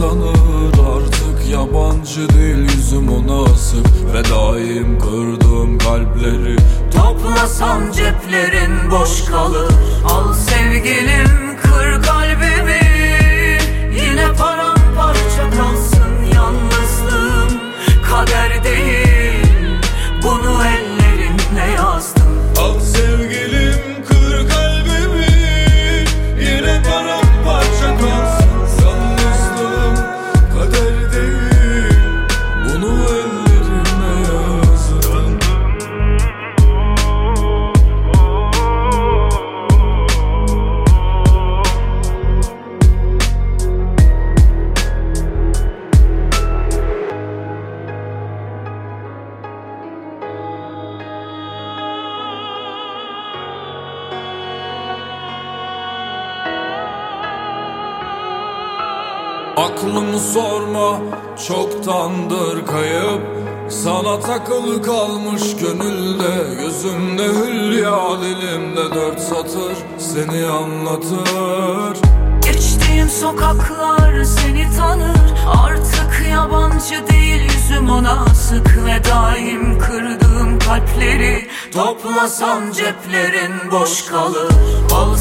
tanır Artık. Yabancı değil yüzüm ona asık. Ve daim kırdığım kalpleri Toplasan ceplerin boş kalır. Al sevgilim Aklımı sorma çoktandır kayıp. Sana takılı kalmış gönülde Gözümde hülya dilimde dört satır Seni anlatır. Geçtiğim sokaklar seni tanır. Artık yabancı değil yüzüm ona sık Ve daim kırdığım kalpleri. Toplasan ceplerin boş kalır. Al